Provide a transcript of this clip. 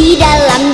Di dalam